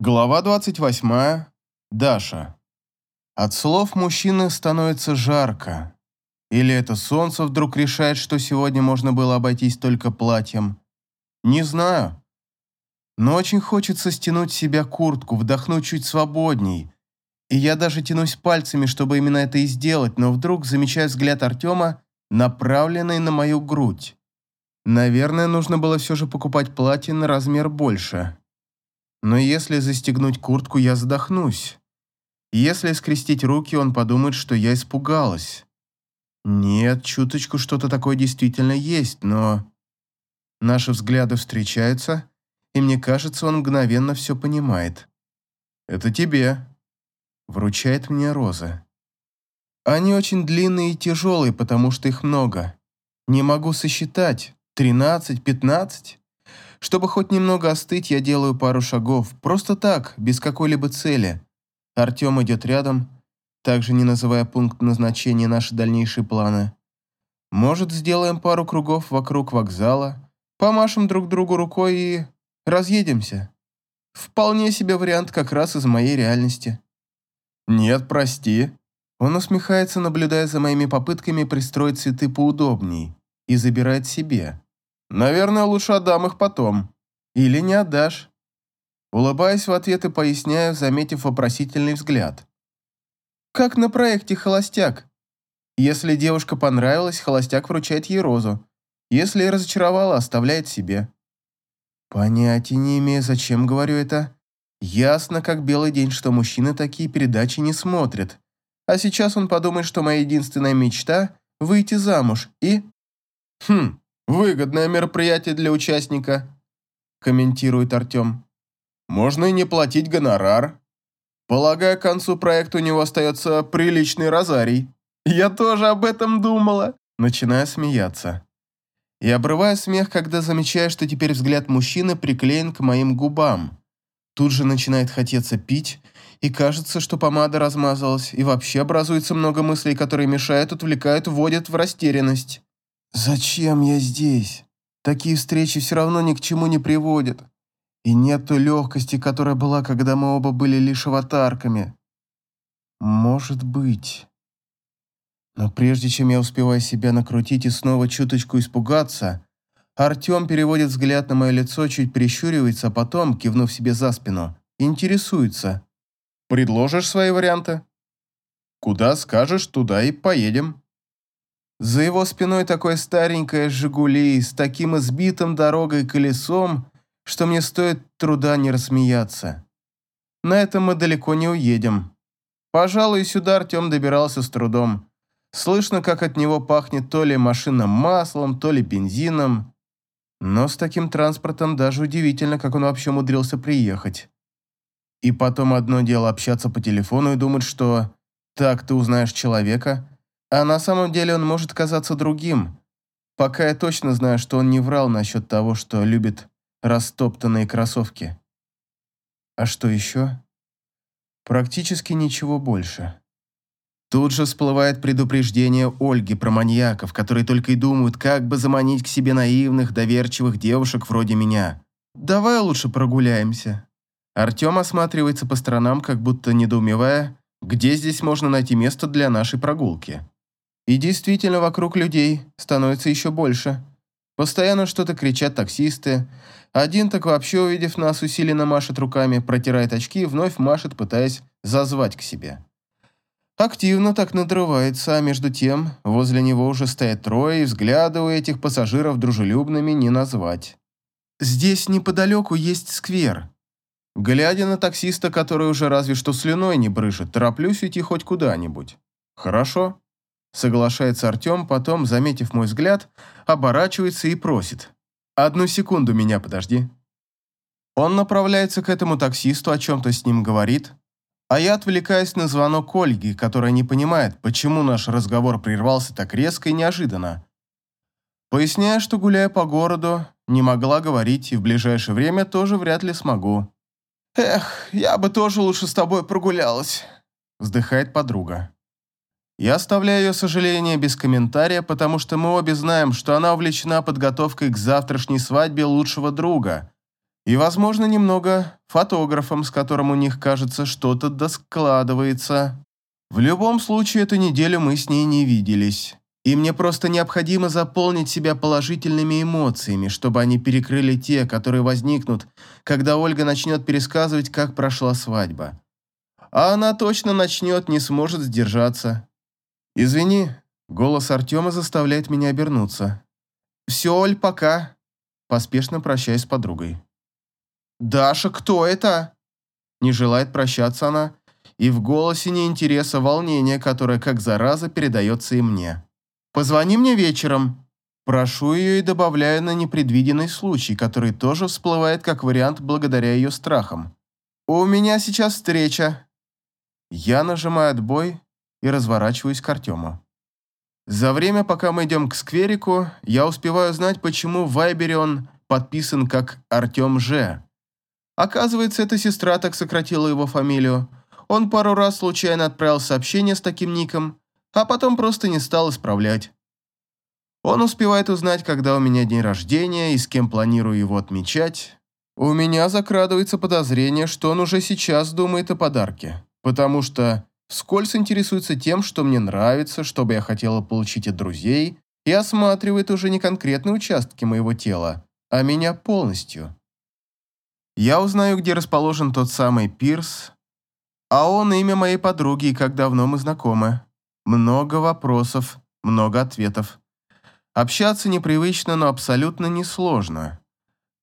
Глава 28. Даша. От слов мужчины становится жарко. Или это солнце вдруг решает, что сегодня можно было обойтись только платьем. Не знаю. Но очень хочется стянуть с себя куртку, вдохнуть чуть свободней. И я даже тянусь пальцами, чтобы именно это и сделать, но вдруг замечаю взгляд Артема, направленный на мою грудь. Наверное, нужно было все же покупать платье на размер больше. Но если застегнуть куртку, я задохнусь. Если скрестить руки, он подумает, что я испугалась. Нет, чуточку что-то такое действительно есть, но... Наши взгляды встречаются, и мне кажется, он мгновенно все понимает. «Это тебе», — вручает мне розы. Они очень длинные и тяжелые, потому что их много. Не могу сосчитать. Тринадцать, пятнадцать. Чтобы хоть немного остыть, я делаю пару шагов. Просто так, без какой-либо цели. Артем идет рядом, также не называя пункт назначения наши дальнейшие планы. Может, сделаем пару кругов вокруг вокзала, помашем друг другу рукой и разъедемся. Вполне себе вариант как раз из моей реальности. Нет, прости. Он усмехается, наблюдая за моими попытками пристроить цветы поудобней и забирает себе. Наверное, лучше отдам их потом. Или не отдашь. Улыбаясь в ответ и поясняю, заметив вопросительный взгляд. Как на проекте «Холостяк». Если девушка понравилась, холостяк вручает ей розу. Если разочаровала, оставляет себе. Понятия не имею, зачем говорю это. Ясно, как белый день, что мужчины такие передачи не смотрят. А сейчас он подумает, что моя единственная мечта – выйти замуж и... Хм, Выгодное мероприятие для участника, комментирует Артем. Можно и не платить гонорар. Полагаю, к концу проекта у него остается приличный розарий. Я тоже об этом думала. Начинаю смеяться. И обрываю смех, когда замечаю, что теперь взгляд мужчины приклеен к моим губам. Тут же начинает хотеться пить, и кажется, что помада размазалась, и вообще образуется много мыслей, которые мешают, отвлекают, вводят в растерянность. Зачем я здесь? Такие встречи все равно ни к чему не приводят. И нет той легкости, которая была, когда мы оба были лишь аватарками. Может быть. Но прежде чем я успеваю себя накрутить и снова чуточку испугаться, Артем переводит взгляд на мое лицо, чуть прищуривается, а потом, кивнув себе за спину, интересуется. «Предложишь свои варианты?» «Куда скажешь, туда и поедем». За его спиной такое старенькое «Жигули» с таким избитым дорогой колесом, что мне стоит труда не рассмеяться. На этом мы далеко не уедем. Пожалуй, сюда Артем добирался с трудом. Слышно, как от него пахнет то ли машинным маслом, то ли бензином. Но с таким транспортом даже удивительно, как он вообще умудрился приехать. И потом одно дело общаться по телефону и думать, что так ты узнаешь человека, а на самом деле он может казаться другим. Пока я точно знаю, что он не врал насчет того, что любит растоптанные кроссовки. А что еще? Практически ничего больше. Тут же всплывает предупреждение Ольги про маньяков, которые только и думают, как бы заманить к себе наивных, доверчивых девушек вроде меня. Давай лучше прогуляемся. Артем осматривается по сторонам, как будто недоумевая, где здесь можно найти место для нашей прогулки. И действительно, вокруг людей становится еще больше. Постоянно что-то кричат таксисты. Один так вообще, увидев нас, усиленно машет руками, протирает очки и вновь машет, пытаясь зазвать к себе. Активно так надрывается, а между тем возле него уже стоят трое, и взгляды у этих пассажиров дружелюбными не назвать. Здесь неподалеку есть сквер. Глядя на таксиста, который уже разве что слюной не брыжет, тороплюсь идти хоть куда-нибудь. Хорошо. Соглашается Артем, потом, заметив мой взгляд, оборачивается и просит. «Одну секунду меня подожди». Он направляется к этому таксисту, о чем-то с ним говорит, а я отвлекаюсь на звонок Ольги, которая не понимает, почему наш разговор прервался так резко и неожиданно. Поясняя, что, гуляя по городу, не могла говорить и в ближайшее время тоже вряд ли смогу. «Эх, я бы тоже лучше с тобой прогулялась», — вздыхает подруга. Я оставляю ее сожаление без комментария, потому что мы обе знаем, что она увлечена подготовкой к завтрашней свадьбе лучшего друга. И, возможно, немного фотографом, с которым у них, кажется, что-то доскладывается. В любом случае, эту неделю мы с ней не виделись. И мне просто необходимо заполнить себя положительными эмоциями, чтобы они перекрыли те, которые возникнут, когда Ольга начнет пересказывать, как прошла свадьба. А она точно начнет, не сможет сдержаться. «Извини», — голос Артема заставляет меня обернуться. «Все, Оль, пока», — поспешно прощаюсь с подругой. «Даша, кто это?» Не желает прощаться она, и в голосе не интереса волнение, которое как зараза передается и мне. Позвони мне вечером. Прошу ее и добавляю на непредвиденный случай, который тоже всплывает как вариант благодаря ее страхам. У меня сейчас встреча. Я нажимаю отбой и разворачиваюсь к Артему. За время, пока мы идем к скверику, я успеваю знать, почему в Вайбере он подписан как Артем Ж. Оказывается, эта сестра так сократила его фамилию. Он пару раз случайно отправил сообщение с таким ником, а потом просто не стал исправлять. Он успевает узнать, когда у меня день рождения и с кем планирую его отмечать. У меня закрадывается подозрение, что он уже сейчас думает о подарке, потому что вскользь интересуется тем, что мне нравится, что бы я хотела получить от друзей, и осматривает уже не конкретные участки моего тела, а меня полностью. Я узнаю, где расположен тот самый пирс, а он имя моей подруги и как давно мы знакомы. Много вопросов, много ответов. Общаться непривычно, но абсолютно несложно.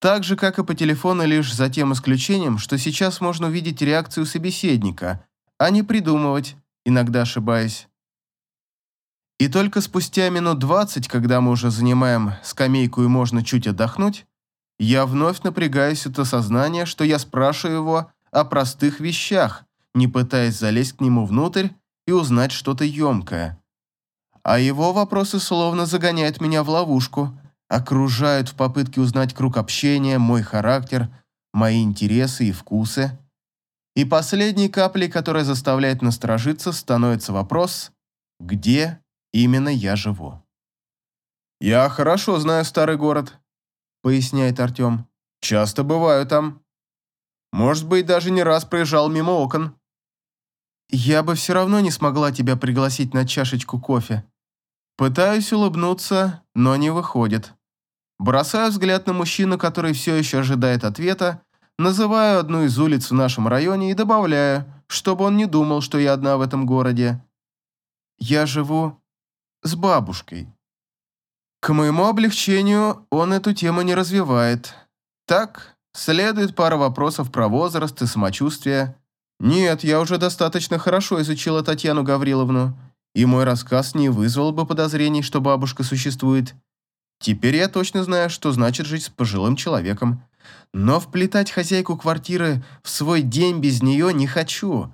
Так же, как и по телефону, лишь за тем исключением, что сейчас можно увидеть реакцию собеседника, а не придумывать, иногда ошибаясь. И только спустя минут двадцать, когда мы уже занимаем скамейку и можно чуть отдохнуть, я вновь напрягаюсь от осознания, что я спрашиваю его о простых вещах, не пытаясь залезть к нему внутрь и узнать что-то емкое. А его вопросы словно загоняют меня в ловушку, окружают в попытке узнать круг общения, мой характер, мои интересы и вкусы. И последней каплей, которая заставляет насторожиться, становится вопрос, где именно я живу. «Я хорошо знаю старый город», — поясняет Артем. «Часто бываю там. Может быть, даже не раз проезжал мимо окон». Я бы все равно не смогла тебя пригласить на чашечку кофе. Пытаюсь улыбнуться, но не выходит. Бросаю взгляд на мужчину, который все еще ожидает ответа, называю одну из улиц в нашем районе и добавляю, чтобы он не думал, что я одна в этом городе. Я живу с бабушкой. К моему облегчению он эту тему не развивает. Так, следует пара вопросов про возраст и самочувствие, нет, я уже достаточно хорошо изучила Татьяну Гавриловну, и мой рассказ не вызвал бы подозрений, что бабушка существует. Теперь я точно знаю, что значит жить с пожилым человеком. Но вплетать хозяйку квартиры в свой день без нее не хочу.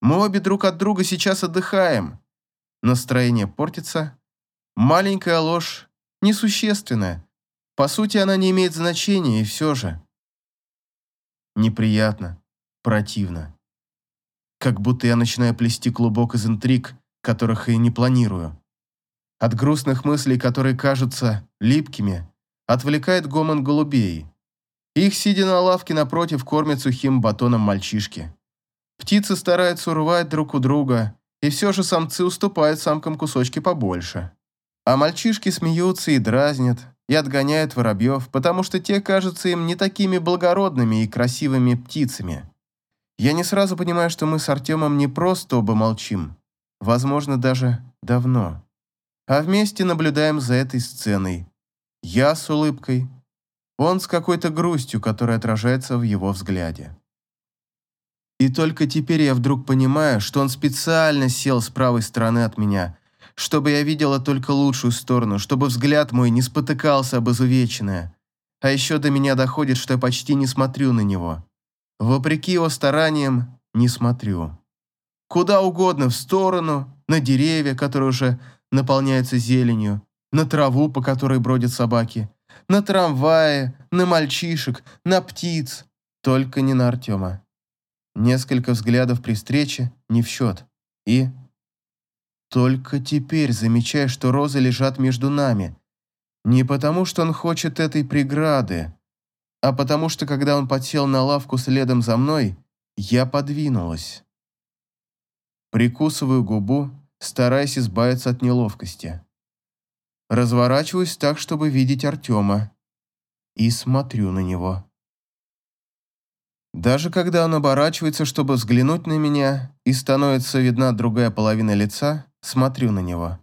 Мы обе друг от друга сейчас отдыхаем. Настроение портится. Маленькая ложь, несущественная. По сути, она не имеет значения, и все же. Неприятно, противно как будто я начинаю плести клубок из интриг, которых и не планирую. От грустных мыслей, которые кажутся липкими, отвлекает гомон голубей. Их, сидя на лавке напротив, кормят сухим батоном мальчишки. Птицы стараются урвать друг у друга, и все же самцы уступают самкам кусочки побольше. А мальчишки смеются и дразнят, и отгоняют воробьев, потому что те кажутся им не такими благородными и красивыми птицами. Я не сразу понимаю, что мы с Артемом не просто оба молчим, возможно, даже давно, а вместе наблюдаем за этой сценой. Я с улыбкой, он с какой-то грустью, которая отражается в его взгляде. И только теперь я вдруг понимаю, что он специально сел с правой стороны от меня, чтобы я видела только лучшую сторону, чтобы взгляд мой не спотыкался об изувеченное. А еще до меня доходит, что я почти не смотрю на него. Вопреки его стараниям, не смотрю. Куда угодно в сторону, на деревья, которые уже наполняются зеленью, на траву, по которой бродят собаки, на трамваи, на мальчишек, на птиц, только не на Артема. Несколько взглядов при встрече не в счет. И... Только теперь замечаю, что розы лежат между нами. Не потому, что он хочет этой преграды, а потому что, когда он подсел на лавку следом за мной, я подвинулась. Прикусываю губу, стараясь избавиться от неловкости. Разворачиваюсь так, чтобы видеть Артема, и смотрю на него. Даже когда он оборачивается, чтобы взглянуть на меня, и становится видна другая половина лица, смотрю на него.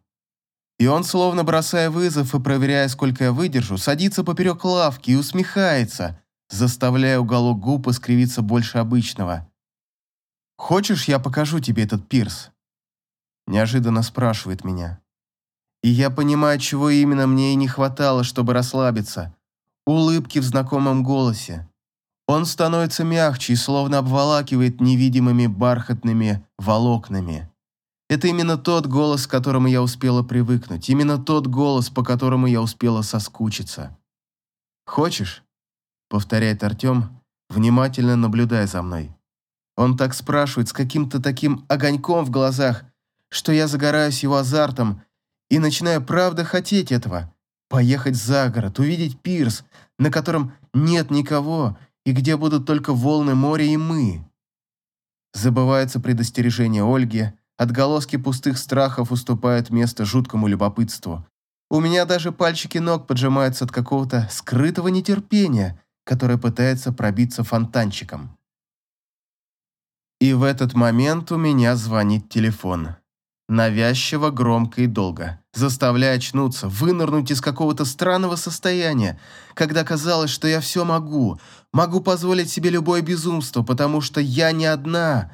И он, словно бросая вызов и проверяя, сколько я выдержу, садится поперек лавки и усмехается, заставляя уголок губ искривиться больше обычного. «Хочешь, я покажу тебе этот пирс?» Неожиданно спрашивает меня. И я понимаю, чего именно мне и не хватало, чтобы расслабиться. Улыбки в знакомом голосе. Он становится мягче и словно обволакивает невидимыми бархатными волокнами. Это именно тот голос, к которому я успела привыкнуть, именно тот голос, по которому я успела соскучиться. «Хочешь?» — повторяет Артем, внимательно наблюдая за мной. Он так спрашивает с каким-то таким огоньком в глазах, что я загораюсь его азартом и начинаю правда хотеть этого. Поехать за город, увидеть пирс, на котором нет никого, и где будут только волны моря и мы. Забывается предостережение Ольги, отголоски пустых страхов уступают место жуткому любопытству. У меня даже пальчики ног поджимаются от какого-то скрытого нетерпения, которое пытается пробиться фонтанчиком. И в этот момент у меня звонит телефон. Навязчиво, громко и долго, заставляя очнуться, вынырнуть из какого-то странного состояния, когда казалось, что я все могу, могу позволить себе любое безумство, потому что я не одна,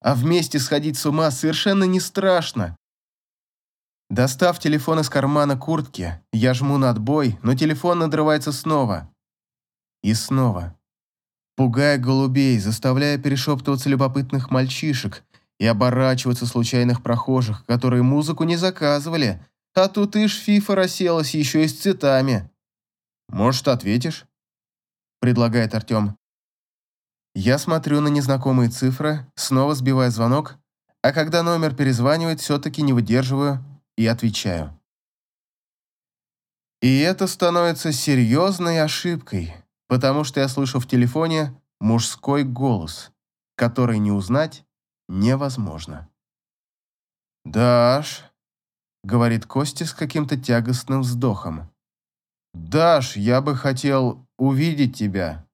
а вместе сходить с ума совершенно не страшно. Достав телефон из кармана куртки, я жму на отбой, но телефон надрывается снова. И снова. Пугая голубей, заставляя перешептываться любопытных мальчишек, и оборачиваться случайных прохожих, которые музыку не заказывали, а тут ишь фифа расселась еще и с цветами. «Может, ответишь?» – предлагает Артем. Я смотрю на незнакомые цифры, снова сбивая звонок, а когда номер перезванивает, все-таки не выдерживаю и отвечаю. И это становится серьезной ошибкой, потому что я слышу в телефоне мужской голос, который не узнать невозможно. «Даш», — говорит Костя с каким-то тягостным вздохом. «Даш, я бы хотел увидеть тебя».